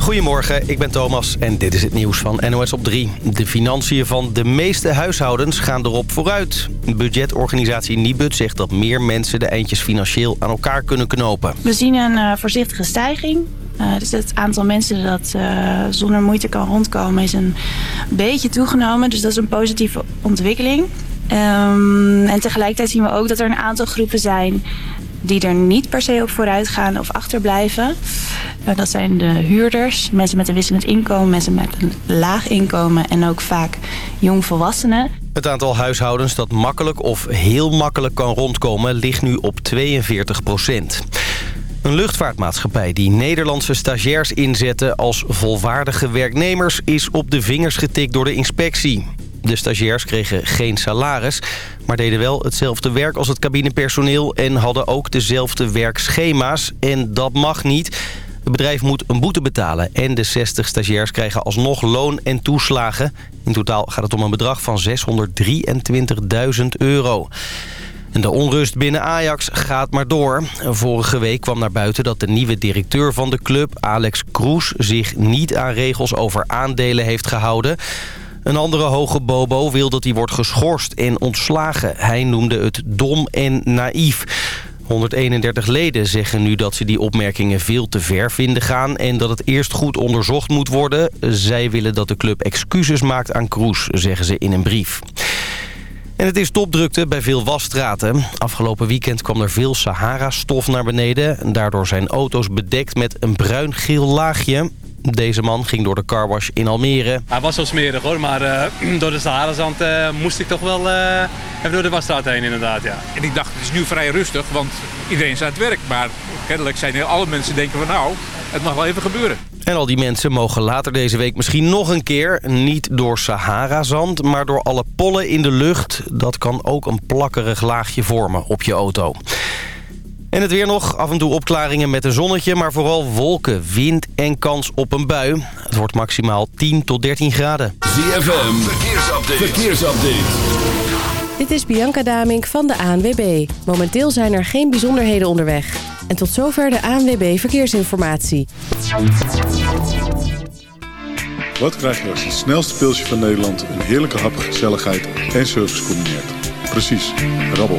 Goedemorgen, ik ben Thomas en dit is het nieuws van NOS op 3. De financiën van de meeste huishoudens gaan erop vooruit. Budgetorganisatie Nibud zegt dat meer mensen de eindjes financieel aan elkaar kunnen knopen. We zien een uh, voorzichtige stijging. Uh, dus het aantal mensen dat uh, zonder moeite kan rondkomen is een beetje toegenomen. Dus dat is een positieve ontwikkeling. Um, en tegelijkertijd zien we ook dat er een aantal groepen zijn die er niet per se op vooruit gaan of achterblijven. Uh, dat zijn de huurders, mensen met een wisselend inkomen, mensen met een laag inkomen en ook vaak jongvolwassenen. Het aantal huishoudens dat makkelijk of heel makkelijk kan rondkomen ligt nu op 42 procent. Een luchtvaartmaatschappij die Nederlandse stagiairs inzette als volwaardige werknemers... is op de vingers getikt door de inspectie. De stagiairs kregen geen salaris, maar deden wel hetzelfde werk als het cabinepersoneel... en hadden ook dezelfde werkschema's. En dat mag niet. Het bedrijf moet een boete betalen en de 60 stagiairs krijgen alsnog loon en toeslagen. In totaal gaat het om een bedrag van 623.000 euro. En de onrust binnen Ajax gaat maar door. Vorige week kwam naar buiten dat de nieuwe directeur van de club, Alex Kroes... zich niet aan regels over aandelen heeft gehouden. Een andere hoge bobo wil dat hij wordt geschorst en ontslagen. Hij noemde het dom en naïef. 131 leden zeggen nu dat ze die opmerkingen veel te ver vinden gaan... en dat het eerst goed onderzocht moet worden. Zij willen dat de club excuses maakt aan Kroes, zeggen ze in een brief. En het is topdrukte bij veel wasstraten. Afgelopen weekend kwam er veel Sahara-stof naar beneden. Daardoor zijn auto's bedekt met een bruin-geel laagje. Deze man ging door de carwash in Almere. Hij was zo smerig hoor, maar uh, door de Sahara-zand uh, moest ik toch wel uh, even door de wasstraat heen inderdaad. Ja. En ik dacht, het is nu vrij rustig, want iedereen is aan het werk. Maar kennelijk zijn alle mensen denken van nou, het mag wel even gebeuren. En al die mensen mogen later deze week misschien nog een keer... niet door Sahara-zand, maar door alle pollen in de lucht. Dat kan ook een plakkerig laagje vormen op je auto. En het weer nog. Af en toe opklaringen met een zonnetje, maar vooral wolken, wind en kans op een bui. Het wordt maximaal 10 tot 13 graden. ZFM, verkeersupdate. verkeersupdate. Dit is Bianca Damink van de ANWB. Momenteel zijn er geen bijzonderheden onderweg. En tot zover de ANWB Verkeersinformatie. Wat krijg je als het snelste pilsje van Nederland... een heerlijke hap, gezelligheid en service combineert? Precies, rabbel.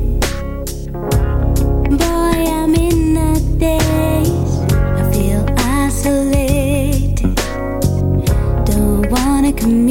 me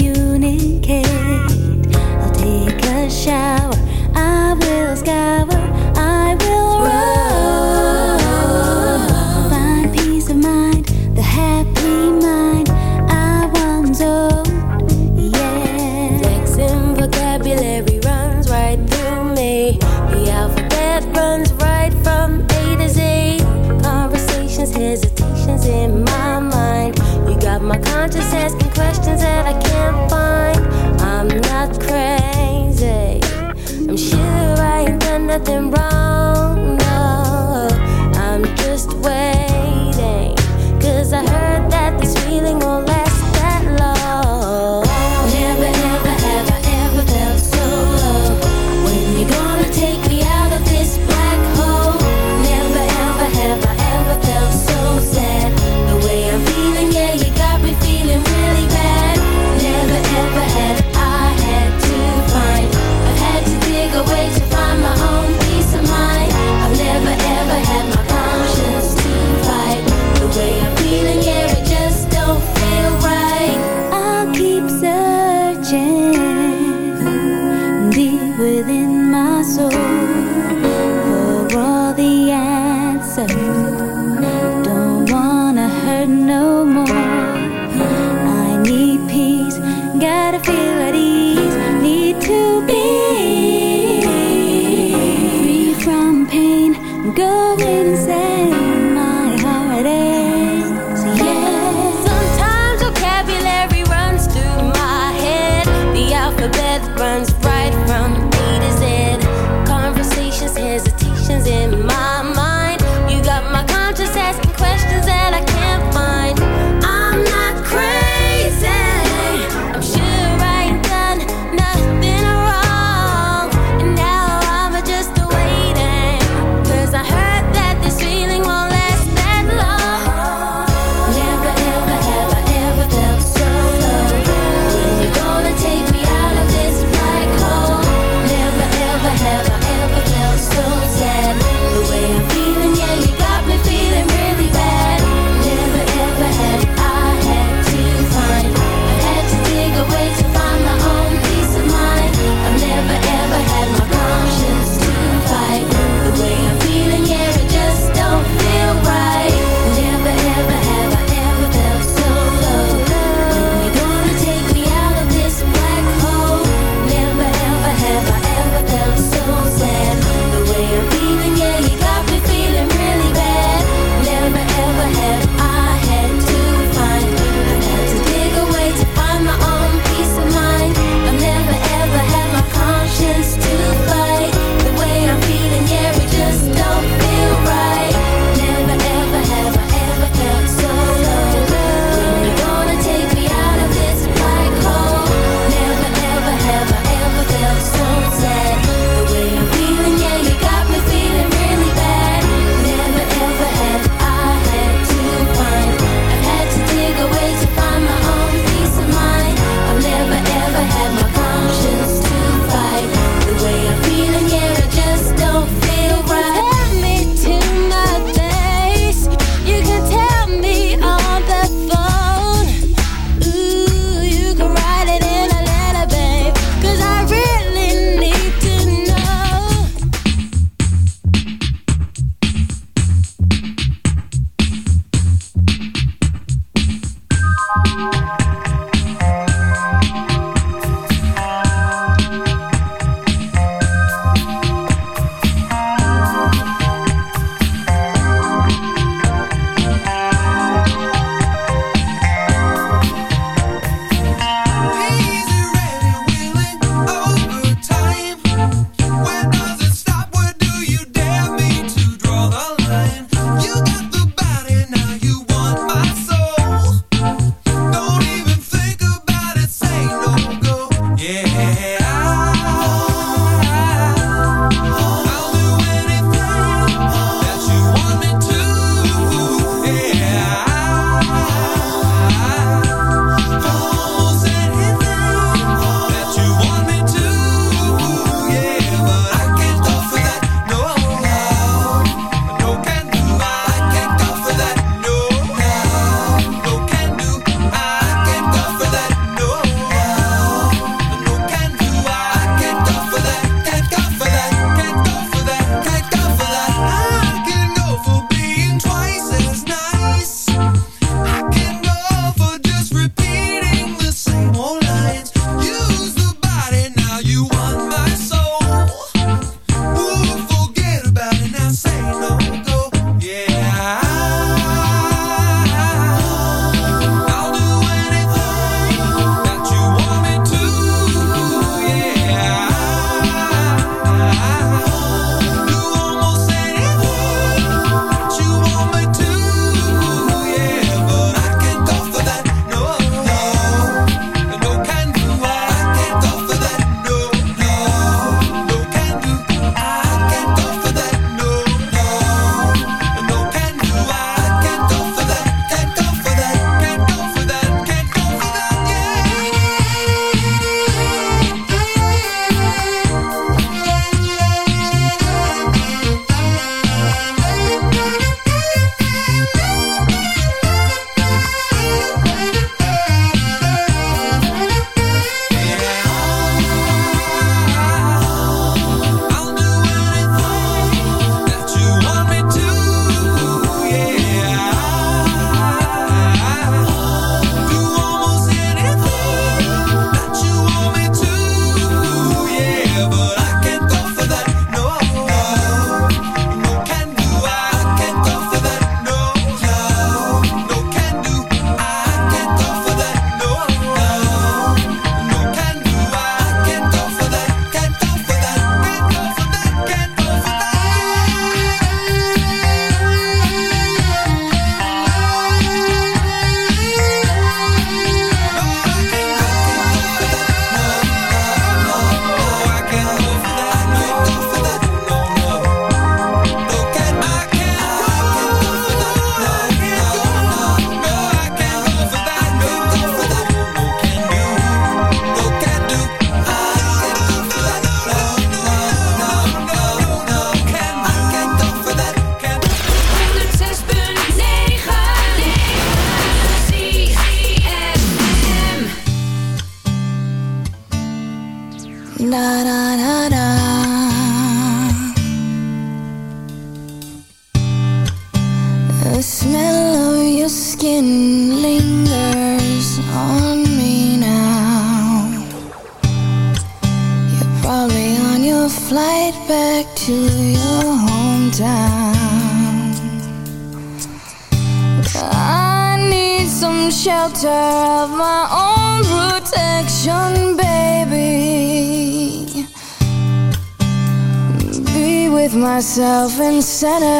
and center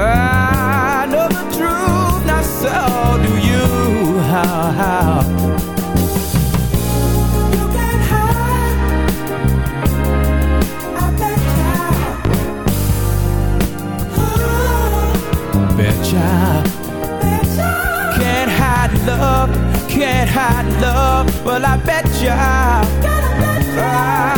I know the truth, not so do you. How, Can't hide love, can't hide love. Well, I betcha. Gotta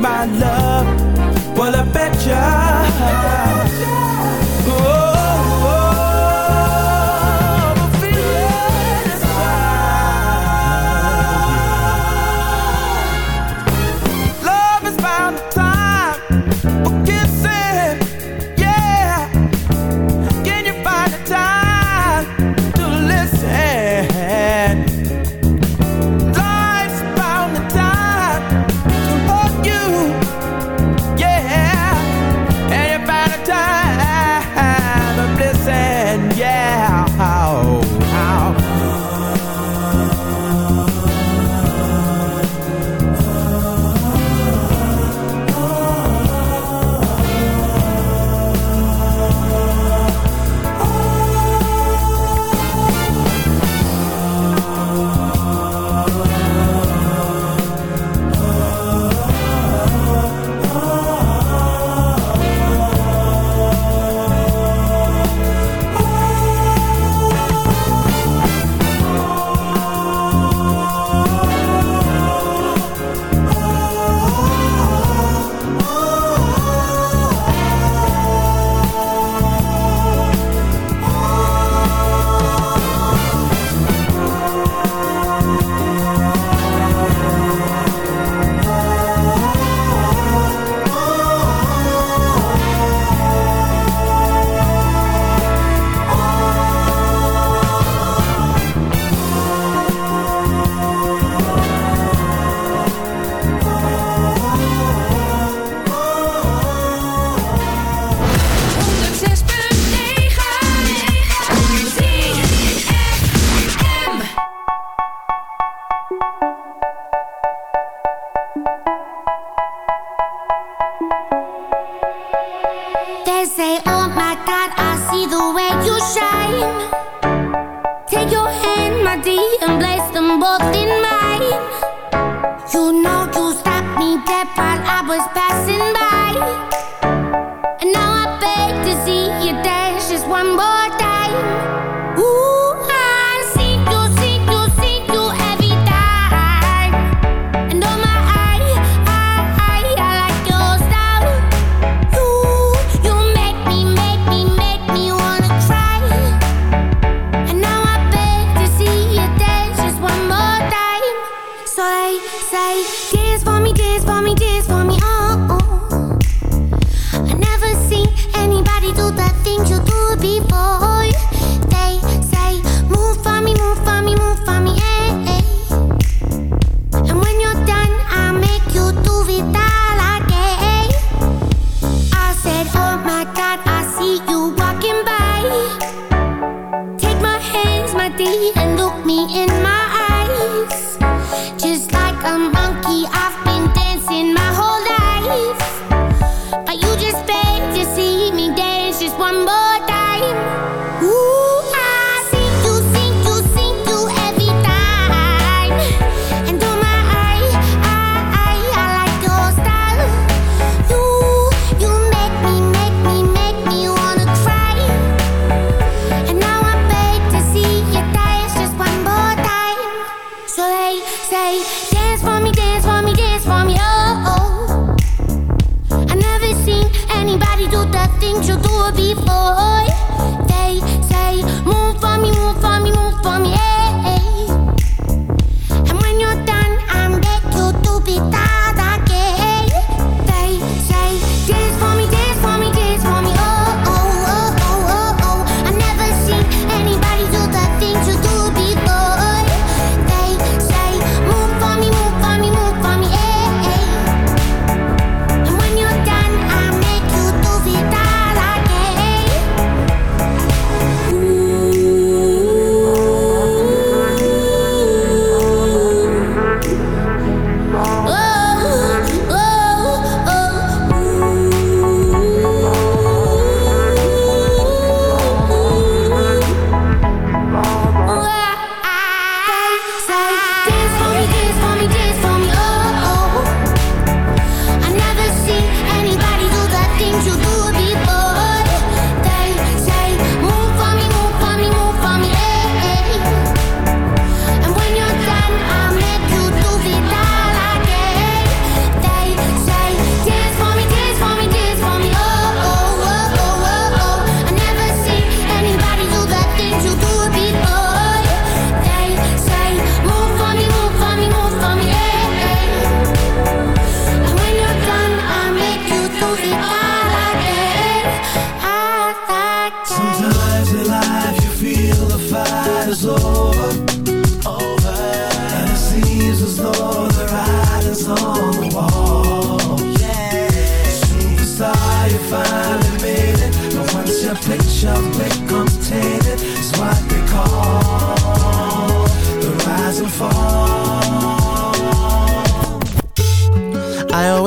my love. Well, I bet ya.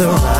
The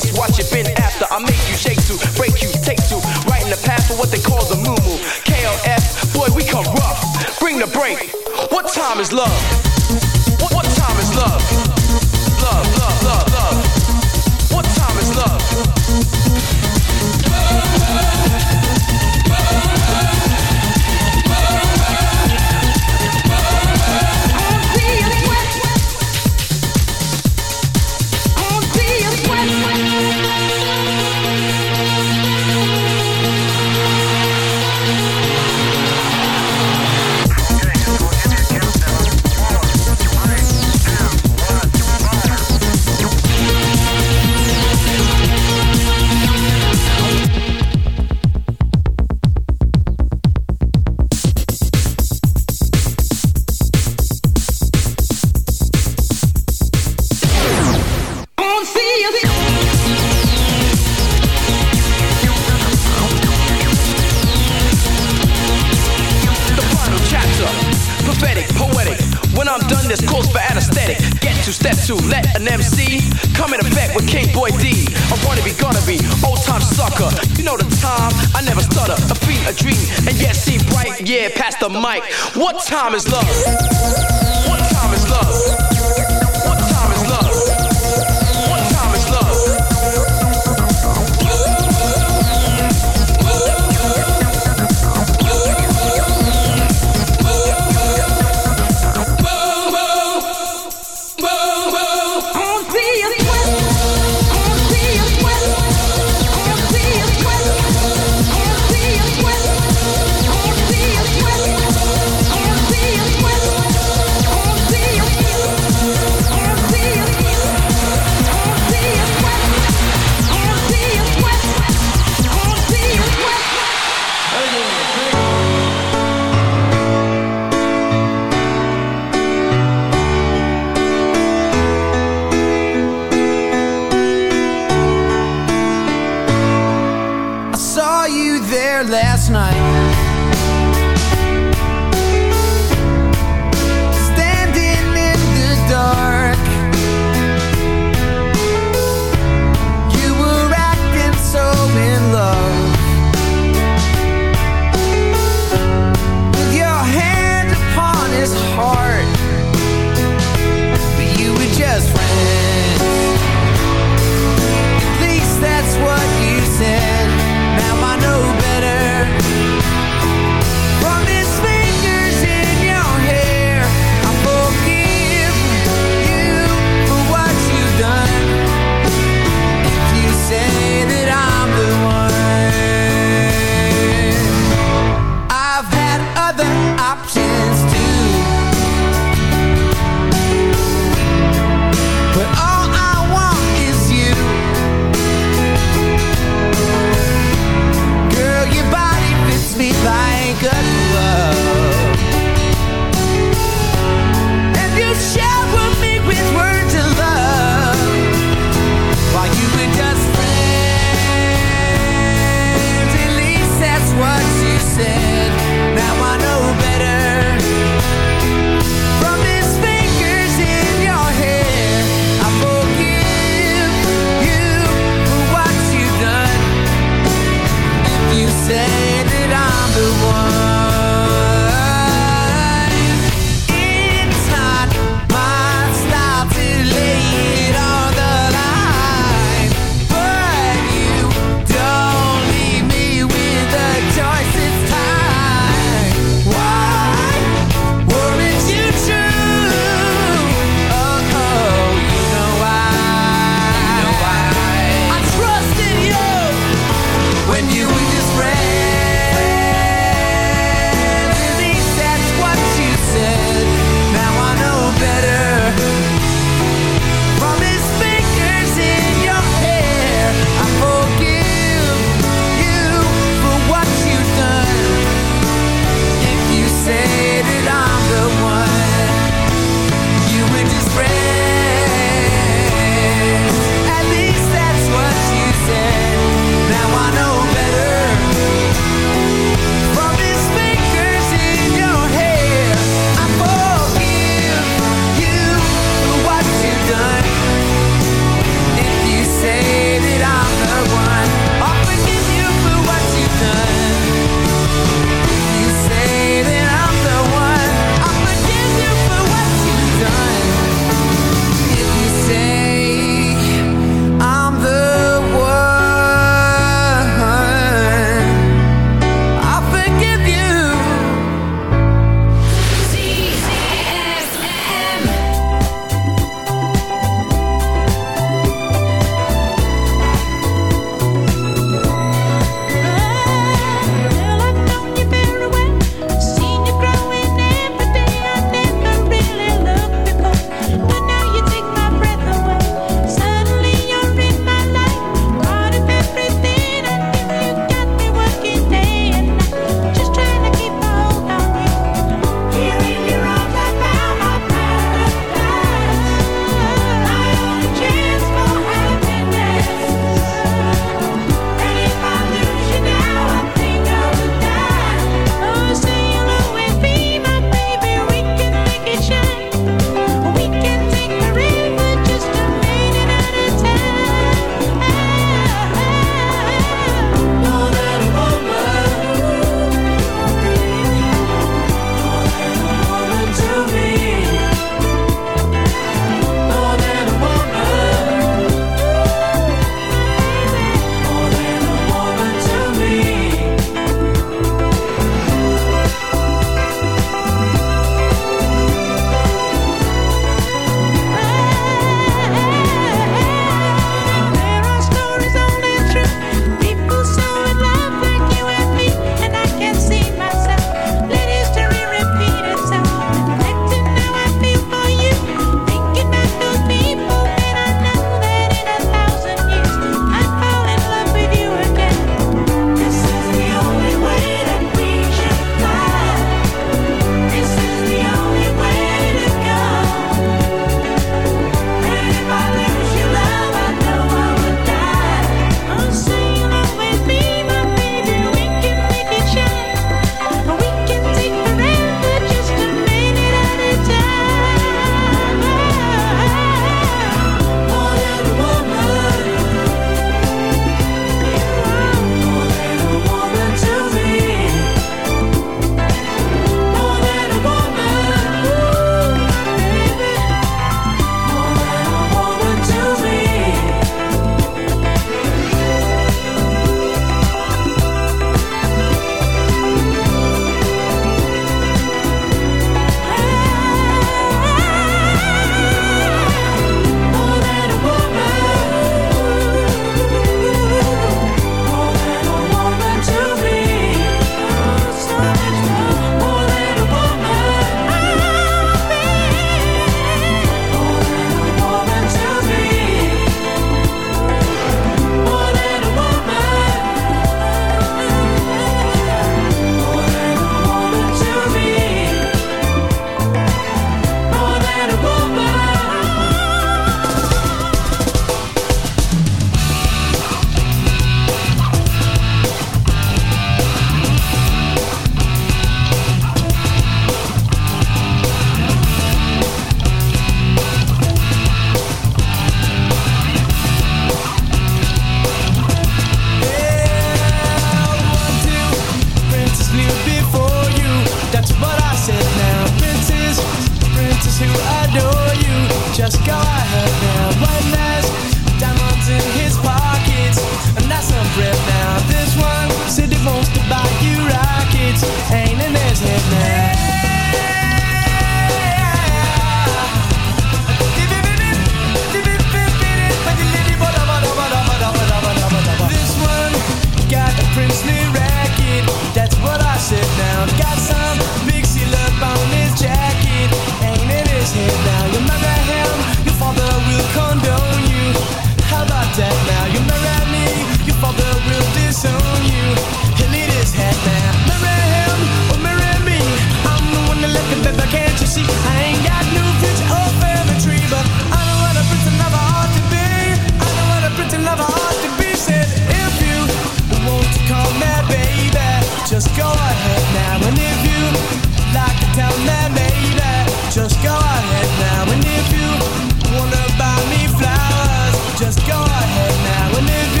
against what you've been after. I make you shake to, break you, take to, right in the path for what they call the moo KLF, boy, we come rough. Bring the break. What time is love?